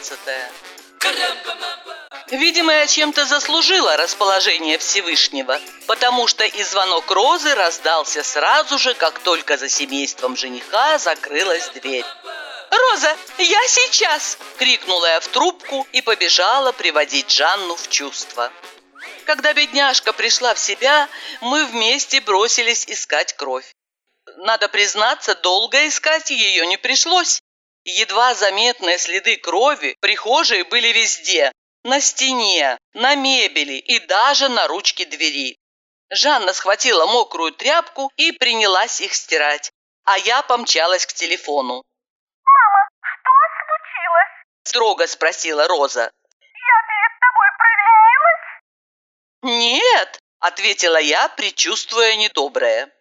16 Видимо, я чем-то заслужила расположение Всевышнего, потому что и звонок Розы раздался сразу же, как только за семейством жениха закрылась дверь. «Роза, я сейчас!» – крикнула я в трубку и побежала приводить Жанну в чувство. Когда бедняжка пришла в себя, мы вместе бросились искать кровь. Надо признаться, долго искать ее не пришлось. Едва заметные следы крови в прихожей были везде. На стене, на мебели и даже на ручке двери. Жанна схватила мокрую тряпку и принялась их стирать, а я помчалась к телефону. «Мама, что случилось?» – строго спросила Роза. «Я перед тобой провинилась?» «Нет», – ответила я, предчувствуя недоброе.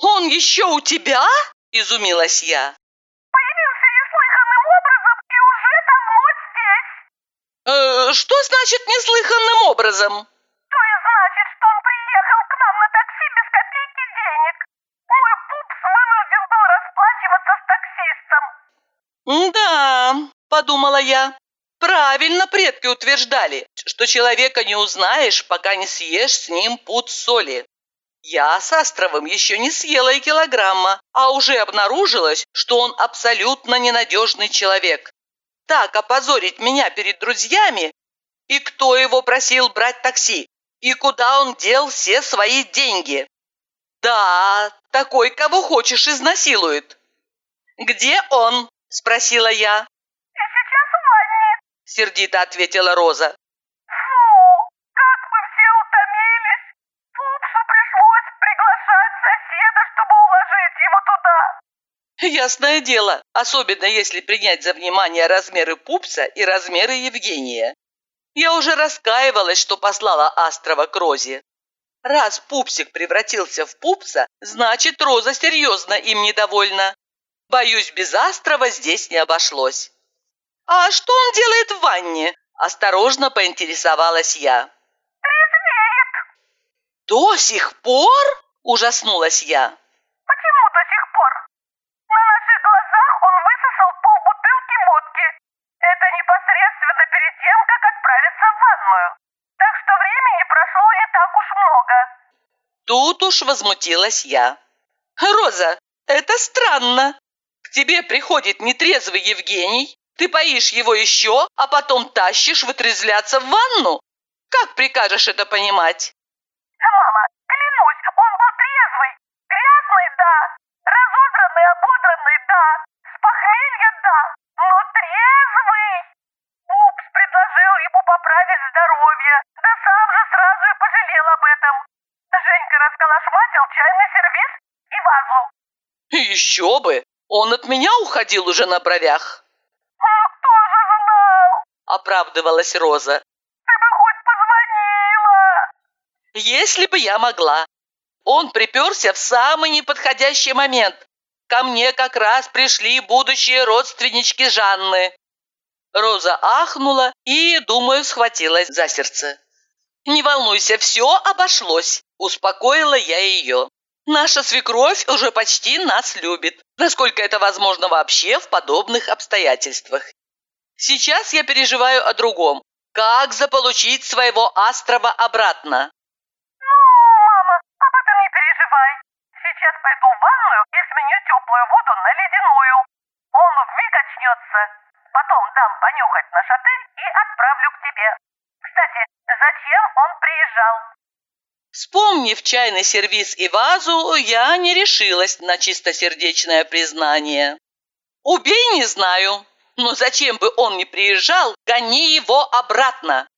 «Он еще у тебя?» – изумилась я. «Появился неслыханным образом и уже давно здесь!» «Э, «Что значит неслыханным образом?» То и значит, что он приехал к нам на такси без копейки денег. Мой пупс вынужден был расплачиваться с таксистом. «Да», – подумала я. Правильно предки утверждали, что человека не узнаешь, пока не съешь с ним пуд соли. Я с Астровым еще не съела и килограмма, а уже обнаружилось, что он абсолютно ненадежный человек. Так опозорить меня перед друзьями? И кто его просил брать такси? И куда он дел все свои деньги? Да, такой, кого хочешь, изнасилует. «Где он?» – спросила я. И сейчас в ванне. Сердито ответила Роза. Ясное дело, особенно если принять за внимание размеры Пупса и размеры Евгения. Я уже раскаивалась, что послала Астрова к Розе. Раз Пупсик превратился в Пупса, значит, Роза серьезно им недовольна. Боюсь, без Астрова здесь не обошлось. «А что он делает в ванне?» – осторожно поинтересовалась я. Трезвеет. «До сих пор?» – ужаснулась я. Отправиться в ванную. Так что времени прошло не так уж много. Тут уж возмутилась я. «Роза, это странно. К тебе приходит нетрезвый Евгений, ты поишь его еще, а потом тащишь вытрезвляться в ванну? Как прикажешь это понимать?» Мама, клянусь, он был трезвый. Грязный, да. Разодранный, ободранный, да. С похмелья, да. Но трезвый. Предложил ему поправить здоровье. Да сам же сразу и пожалел об этом. Женька расколошматил чайный сервиз и вазу. «Еще бы! Он от меня уходил уже на бровях!» Ну, кто же знал? Оправдывалась Роза. Ты бы хоть позвонила. Если бы я могла. Он приперся в самый неподходящий момент. Ко мне как раз пришли будущие родственнички Жанны. Роза ахнула и, думаю, схватилась за сердце. «Не волнуйся, все обошлось», – успокоила я ее. «Наша свекровь уже почти нас любит, насколько это возможно вообще в подобных обстоятельствах. Сейчас я переживаю о другом. Как заполучить своего Астрова обратно? Ну, мама, об этом не переживай. Сейчас пойду в ванную и сменю теплую воду на ледяную. Он вмиг очнется. Потом дам понюхать наш отель и отправлю к тебе. Кстати, зачем он приезжал? Вспомнив чайный сервиз и вазу, я не решилась на чистосердечное признание. Убей, не знаю, но зачем бы он не приезжал, гони его обратно.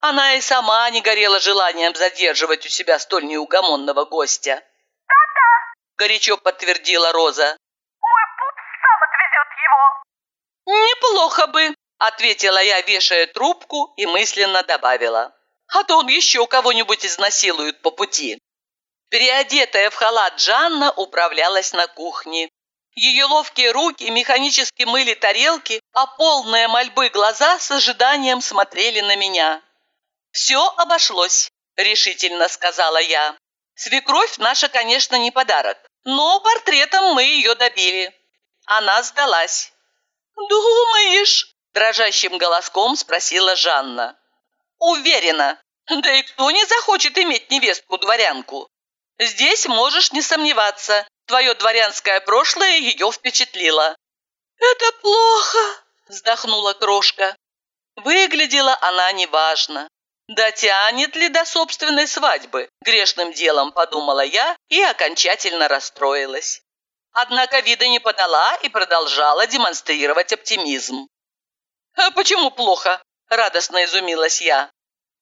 Она и сама не горела желанием задерживать у себя столь неугомонного гостя. Да-да, Горячо подтвердила Роза. мой пупс сам отвезет его. «Неплохо бы», – ответила я, вешая трубку и мысленно добавила. «А то он еще кого-нибудь изнасилует по пути». Переодетая в халат Жанна управлялась на кухне. Ее ловкие руки механически мыли тарелки, а полные мольбы глаза с ожиданием смотрели на меня. «Все обошлось», – решительно сказала я. «Свекровь наша, конечно, не подарок, но портретом мы ее добили. она сдалась. «Думаешь?» – дрожащим голоском спросила Жанна. «Уверена. Да и кто не захочет иметь невестку-дворянку? Здесь можешь не сомневаться. Твое дворянское прошлое ее впечатлило». «Это плохо!» – вздохнула крошка. Выглядела она неважно. Дотянет ли до собственной свадьбы? Грешным делом подумала я и окончательно расстроилась. Однако вида не подала и продолжала демонстрировать оптимизм. «А почему плохо?» – радостно изумилась я.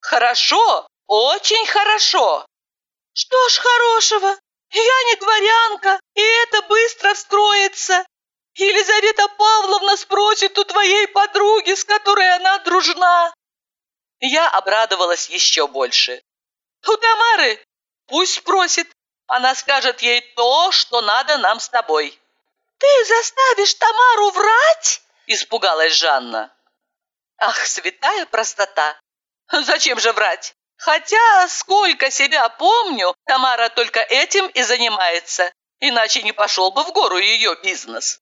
«Хорошо, очень хорошо!» «Что ж хорошего? Я не дворянка, и это быстро встроится. Елизавета Павловна спросит у твоей подруги, с которой она дружна». Я обрадовалась еще больше. «У Тамары? Пусть спросит. Она скажет ей то, что надо нам с тобой». «Ты заставишь Тамару врать?» – испугалась Жанна. «Ах, святая простота! Зачем же врать? Хотя, сколько себя помню, Тамара только этим и занимается, иначе не пошел бы в гору ее бизнес.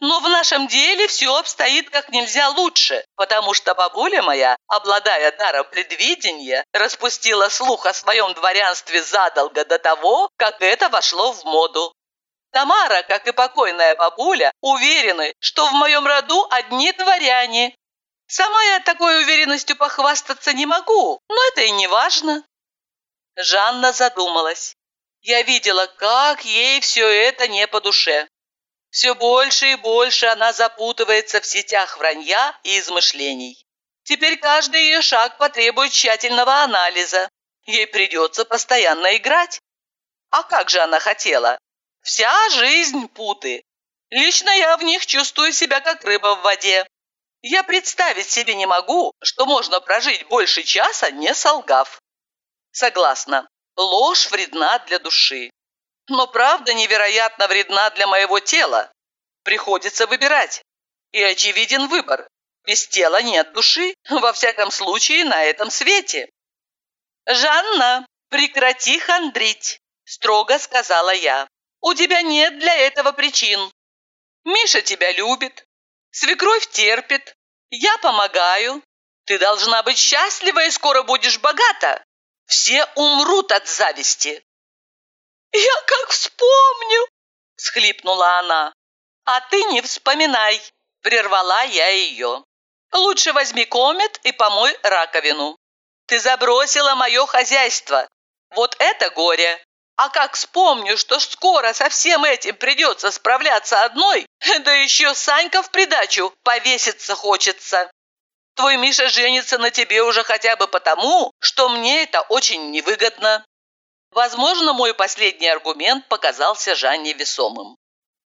Но в нашем деле все обстоит как нельзя лучше, потому что бабуля моя, обладая даром предвидения, распустила слух о своем дворянстве задолго до того, как это вошло в моду. Тамара, как и покойная бабуля, уверены, что в моем роду одни дворяне. Сама я такой уверенностью похвастаться не могу, но это и не важно. Жанна задумалась. Я видела, как ей все это не по душе. Все больше и больше она запутывается в сетях вранья и измышлений. Теперь каждый ее шаг потребует тщательного анализа. Ей придется постоянно играть. А как же она хотела? Вся жизнь путы. Лично я в них чувствую себя как рыба в воде. Я представить себе не могу, что можно прожить больше часа, не солгав. Согласна, ложь вредна для души. Но правда невероятно вредна для моего тела. Приходится выбирать. И очевиден выбор. Без тела нет души, во всяком случае, на этом свете. «Жанна, прекрати хандрить», – строго сказала я. «У тебя нет для этого причин. Миша тебя любит, свекровь терпит, я помогаю. Ты должна быть счастлива и скоро будешь богата. Все умрут от зависти. «Я как вспомню!» – схлипнула она. «А ты не вспоминай!» – прервала я ее. «Лучше возьми комет и помой раковину. Ты забросила мое хозяйство. Вот это горе! А как вспомню, что скоро со всем этим придется справляться одной, да еще Санька в придачу повеситься хочется. Твой Миша женится на тебе уже хотя бы потому, что мне это очень невыгодно. Возможно, мой последний аргумент показался Жанне весомым.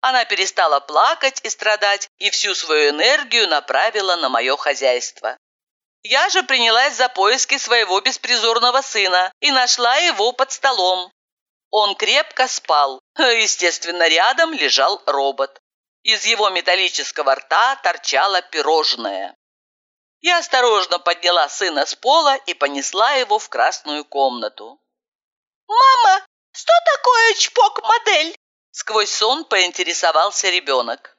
Она перестала плакать и страдать и всю свою энергию направила на мое хозяйство. Я же принялась за поиски своего беспризорного сына и нашла его под столом. Он крепко спал. Естественно, рядом лежал робот. Из его металлического рта торчало пирожное. Я осторожно подняла сына с пола и понесла его в красную комнату. «Мама, что такое чпок-модель?» Сквозь сон поинтересовался ребенок.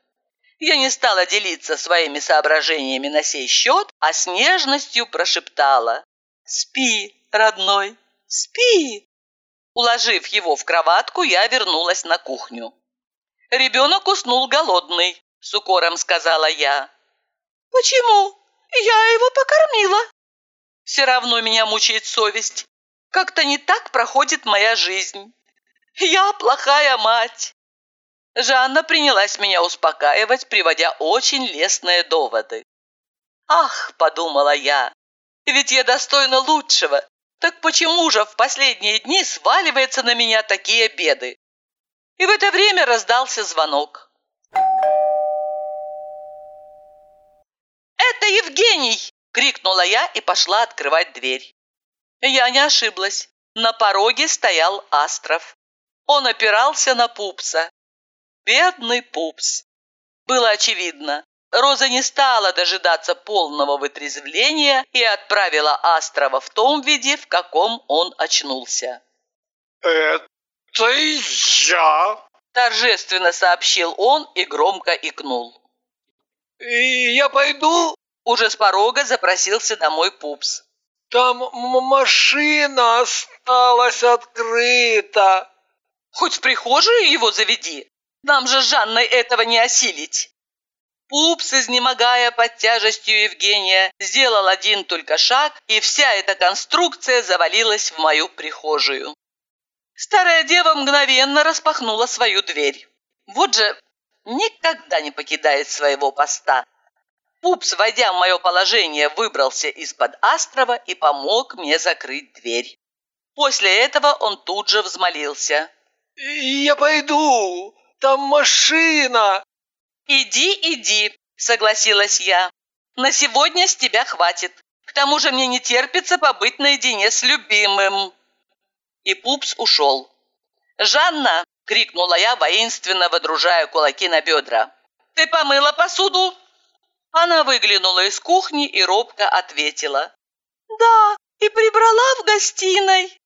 Я не стала делиться своими соображениями на сей счет, а с нежностью прошептала. «Спи, родной, спи!» Уложив его в кроватку, я вернулась на кухню. «Ребенок уснул голодный», – с укором сказала я. «Почему? Я его покормила». «Все равно меня мучает совесть. Как-то не так проходит моя жизнь. Я плохая мать. Жанна принялась меня успокаивать, приводя очень лестные доводы. «Ах», – подумала я, – «ведь я достойна лучшего. Так почему же в последние дни сваливаются на меня такие беды?» И в это время раздался звонок. «Это Евгений!» – крикнула я и пошла открывать дверь. Я не ошиблась. На пороге стоял Астров. Он опирался на пупса. Бедный пупс. Было очевидно. Роза не стала дожидаться полного вытрезвления и отправила Астрова в том виде, в каком он очнулся. «Это я!» Торжественно сообщил он и громко икнул. И я пойду? Уже с порога запросился домой пупс. Там машина осталась открыта. Хоть в прихожую его заведи. Нам же Жанной этого не осилить. Пупс, изнемогая под тяжестью Евгения, сделал один только шаг, и вся эта конструкция завалилась в мою прихожую. Старая дева мгновенно распахнула свою дверь. Вот же никогда не покидает своего поста. Пупс, войдя в мое положение, выбрался из-под острова и помог мне закрыть дверь. После этого он тут же взмолился. «Я пойду! Там машина!» «Иди, иди!» – согласилась я. «На сегодня с тебя хватит. К тому же мне не терпится побыть наедине с любимым». И Пупс ушел. «Жанна!» – крикнула я, воинственно водружая кулаки на бедра. «Ты помыла посуду?» Она выглянула из кухни и робко ответила. «Да, и прибрала в гостиной».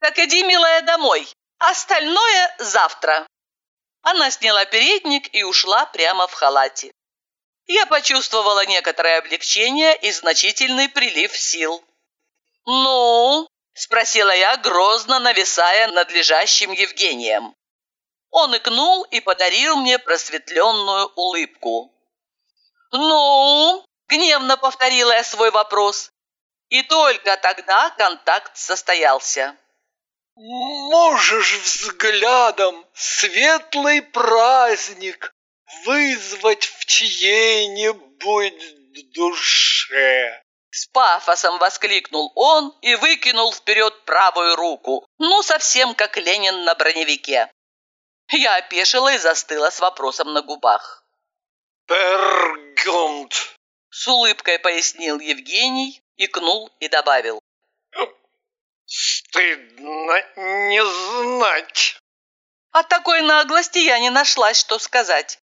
«Так иди, милая, домой. Остальное завтра». Она сняла передник и ушла прямо в халате. Я почувствовала некоторое облегчение и значительный прилив сил. «Ну?» – спросила я, грозно нависая над лежащим Евгением. Он икнул и подарил мне просветленную улыбку. «Ну?» – гневно повторила я свой вопрос. И только тогда контакт состоялся. Можешь взглядом светлый праздник вызвать в чьей-нибудь душе. С пафосом воскликнул он и выкинул вперед правую руку, ну совсем как Ленин на броневике. Я опешила и застыла с вопросом на губах. «Пергюнд!» С улыбкой пояснил Евгений, икнул и добавил. Стыдно не знать. От такой наглости я не нашлась, что сказать.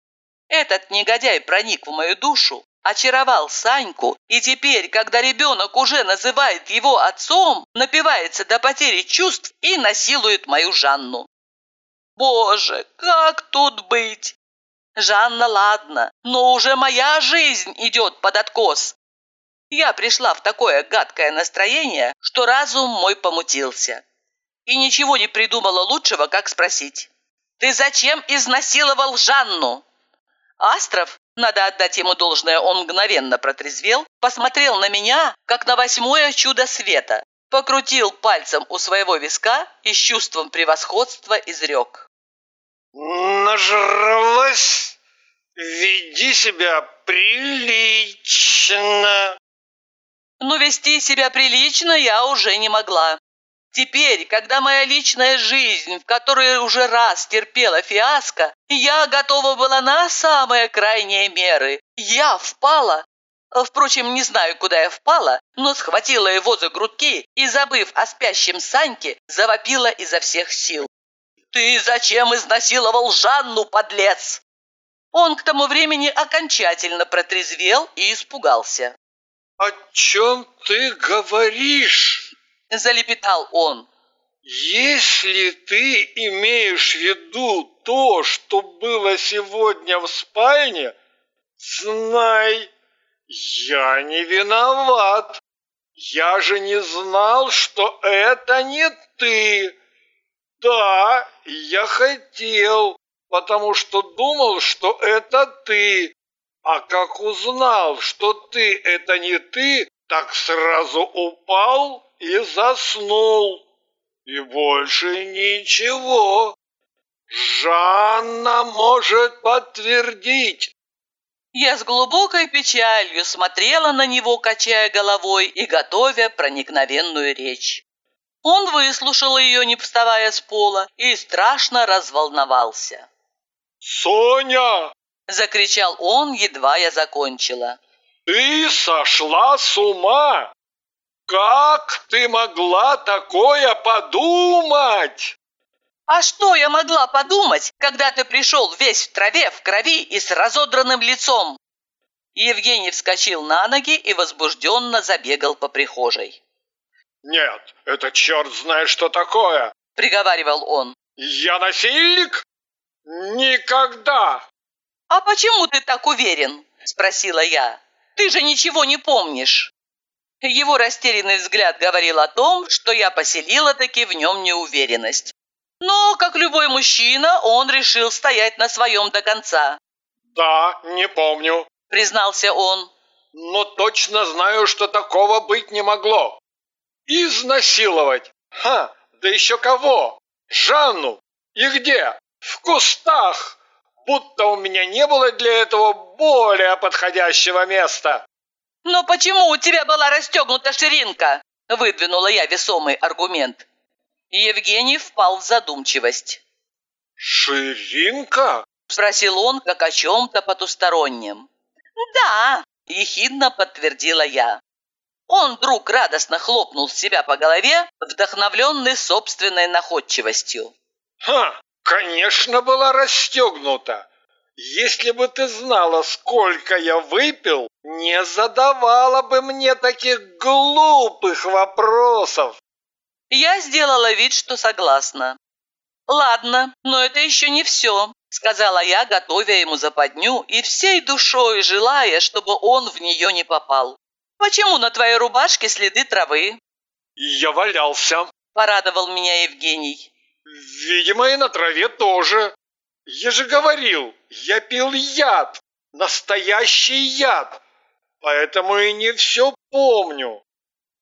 Этот негодяй проник в мою душу, очаровал Саньку, и теперь, когда ребенок уже называет его отцом, напивается до потери чувств и насилует мою Жанну. Боже, как тут быть? Жанна, ладно, но уже моя жизнь идет под откос. Я пришла в такое гадкое настроение, что разум мой помутился. И ничего не придумала лучшего, как спросить. «Ты зачем изнасиловал Жанну?» Астров, надо отдать ему должное, он мгновенно протрезвел, посмотрел на меня, как на восьмое чудо света, покрутил пальцем у своего виска и с чувством превосходства изрек. «Нажралась? Веди себя прилично!» но вести себя прилично я уже не могла. Теперь, когда моя личная жизнь, в которой уже раз терпела фиаско, я готова была на самые крайние меры. Я впала. Впрочем, не знаю, куда я впала, но схватила его за грудки и, забыв о спящем Саньке, завопила изо всех сил. «Ты зачем изнасиловал Жанну, подлец?» Он к тому времени окончательно протрезвел и испугался. «О чем ты говоришь?» – залепетал он. «Если ты имеешь в виду то, что было сегодня в спальне, знай, я не виноват. Я же не знал, что это не ты. Да, я хотел, потому что думал, что это ты, а как узнал, что ты это не ты, так сразу упал и заснул. И больше ничего. Жанна может подтвердить. Я с глубокой печалью смотрела на него, качая головой и готовя проникновенную речь. Он выслушал ее, не вставая с пола, и страшно разволновался. «Соня, – закричал он, едва я закончила. «Ты сошла с ума! Как ты могла такое подумать?» «А что я могла подумать, когда ты пришел весь в траве, в крови и с разодранным лицом?» Евгений вскочил на ноги и возбужденно забегал по прихожей. «Нет, это черт знает что такое!» – приговаривал он. «Я насильник? Никогда! «А почему ты так уверен?» – спросила я. «Ты же ничего не помнишь». Его растерянный взгляд говорил о том, что я поселила таки в нем неуверенность. Но, как любой мужчина, он решил стоять на своем до конца. Да, не помню. Признался он. Но точно знаю, что такого быть не могло. Изнасиловать? Ха, да еще кого? Жанну? И где? В кустах! Будто у меня не было для этого более подходящего места. «Но почему у тебя была расстегнута ширинка?» – выдвинула я весомый аргумент. Евгений впал в задумчивость. «Ширинка?» – спросил он, как о чем-то потустороннем. «Да», – ехидно подтвердила я. Он вдруг радостно хлопнул себя по голове, вдохновленный собственной находчивостью. «Ха, конечно, была расстегнута. Если бы ты знала, сколько я выпил, не задавала бы мне таких глупых вопросов. Я сделала вид, что согласна. «Ладно, но это еще не все», — сказала я, готовя ему западню и всей душой желая, чтобы он в нее не попал. «Почему на твоей рубашке следы травы?» «Я валялся», — порадовал меня Евгений. «Видимо, и на траве тоже. Я же говорил, я пил яд, настоящий яд, поэтому и не все помню.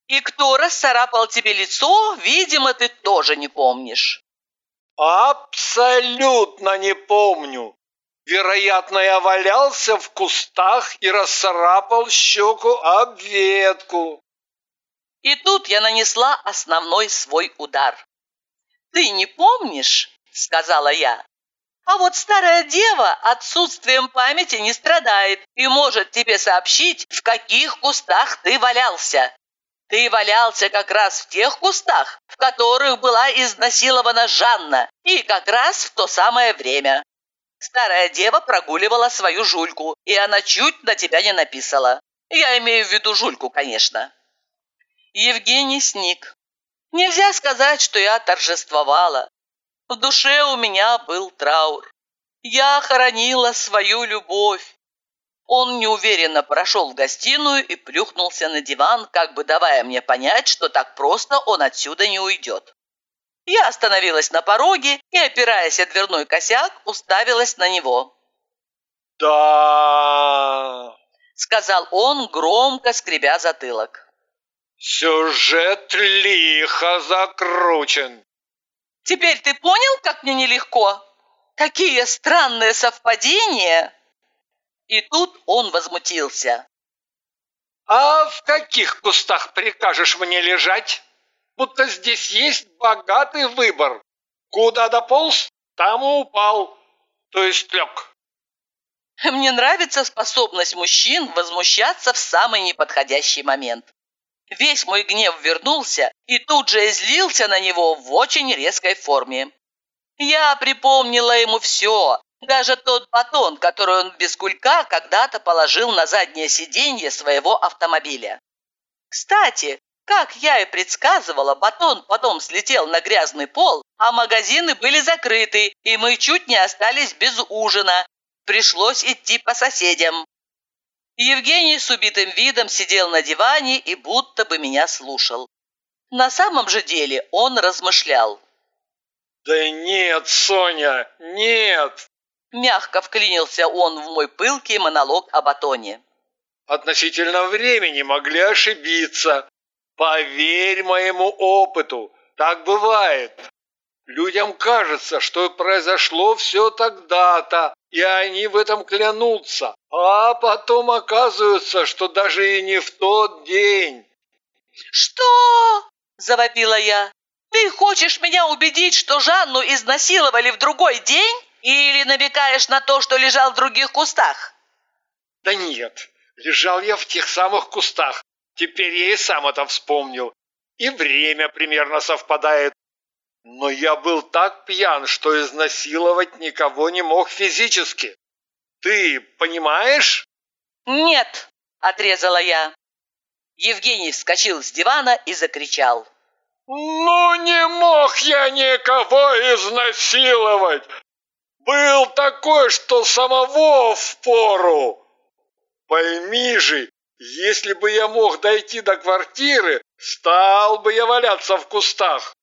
И кто расцарапал тебе лицо, видимо, ты тоже не помнишь. Абсолютно не помню. Вероятно, я валялся в кустах и расцарапал щеку об ветку. И тут я нанесла основной свой удар. «Ты не помнишь?» – сказала я. А вот старая дева отсутствием памяти не страдает и может тебе сообщить, в каких кустах ты валялся. Ты валялся как раз в тех кустах, в которых была изнасилована Жанна, и как раз в то самое время. Старая дева прогуливала свою жульку, и она чуть на тебя не написала. Я имею в виду жульку, конечно. Евгений сник. Нельзя сказать, что я торжествовала. В душе у меня был траур. Я хоронила свою любовь. Он неуверенно прошел в гостиную и плюхнулся на диван, как бы давая мне понять, что так просто он отсюда не уйдет. Я остановилась на пороге и, опираясь о дверной косяк, уставилась на него. «Да...» — сказал он, громко скребя затылок. «Сюжет лихо закручен. Теперь ты понял, как мне нелегко? Какие странные совпадения!» И тут он возмутился. «А в каких кустах прикажешь мне лежать? Будто здесь есть богатый выбор. Куда дополз, там и упал, то есть лег». Мне нравится способность мужчин возмущаться в самый неподходящий момент. Весь мой гнев вернулся и тут же излился на него в очень резкой форме. Я припомнила ему все, даже тот батон, который он без кулька когда-то положил на заднее сиденье своего автомобиля. Кстати, как я и предсказывала, батон потом слетел на грязный пол, а магазины были закрыты, и мы чуть не остались без ужина. Пришлось идти по соседям. Евгений с убитым видом сидел на диване и будто бы меня слушал. На самом же деле он размышлял. «Да нет, Соня, нет!» Мягко вклинился он в мой пылкий монолог о батоне. «Относительно времени могли ошибиться. Поверь моему опыту, так бывает. Людям кажется, что произошло все тогда-то, и они в этом клянутся, а потом оказывается, что даже и не в тот день. «Что?» – завопила я. «Ты хочешь меня убедить, что Жанну изнасиловали в другой день? Или намекаешь на то, что лежал в других кустах?» «Да нет, лежал я в тех самых кустах. Теперь я и сам это вспомнил. И время примерно совпадает. Но я был так пьян, что изнасиловать никого не мог физически. Ты понимаешь? Нет, отрезала я. Евгений вскочил с дивана и закричал. Ну не мог я никого изнасиловать! Был такой, что самого в пору. Пойми же, если бы я мог дойти до квартиры, стал бы я валяться в кустах.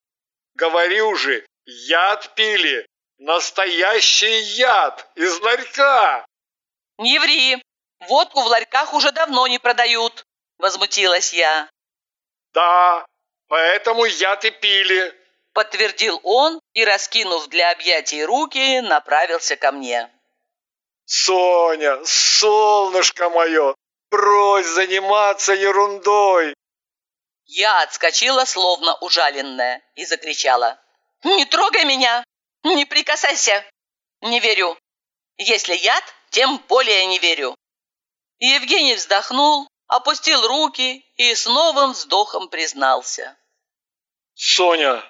Говорю же, яд пили, настоящий яд из ларька. Не ври, водку в ларьках уже давно не продают, возмутилась я. Да, поэтому яд и пили, подтвердил он и, раскинув для объятий руки, направился ко мне. Соня, солнышко мое, брось заниматься ерундой. Я отскочила, словно ужаленная, и закричала. «Не трогай меня! Не прикасайся! Не верю! Если яд, тем более не верю!» Евгений вздохнул, опустил руки и с новым вздохом признался. «Соня,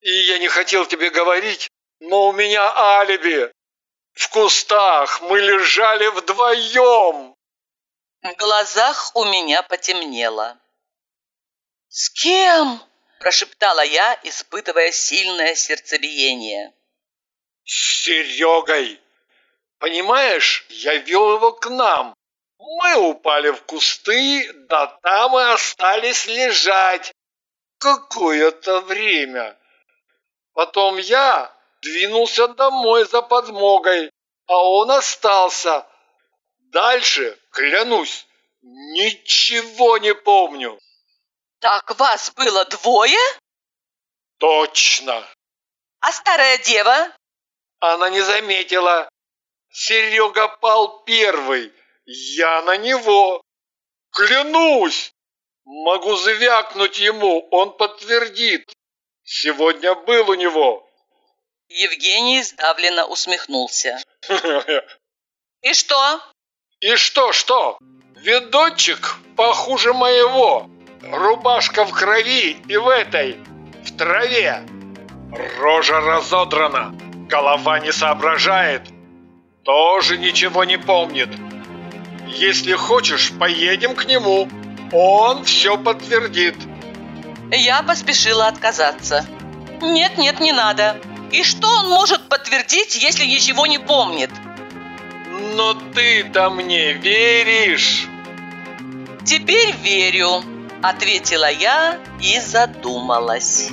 и я не хотел тебе говорить, но у меня алиби. В кустах мы лежали вдвоем!» В глазах у меня потемнело. «С кем?» – прошептала я, испытывая сильное сердцебиение. «С Серегой! Понимаешь, я вел его к нам. Мы упали в кусты, да там и остались лежать. Какое-то время. Потом я двинулся домой за подмогой, а он остался. Дальше, клянусь, ничего не помню. Так вас было двое? Точно. А старая дева? Она не заметила. Серега пал первый, я на него. Клянусь! Могу звякнуть ему, он подтвердит. Сегодня был у него. Евгений сдавленно усмехнулся. И что? И что, что? Видочек похуже моего. Рубашка в крови и в этой, в траве. Рожа разодрана, голова не соображает, тоже ничего не помнит. Если хочешь, поедем к нему, он все подтвердит. Я поспешила отказаться. Нет, нет, не надо. И что он может подтвердить, если ничего не помнит? Но ты-то мне веришь? Теперь верю, ответила я и задумалась.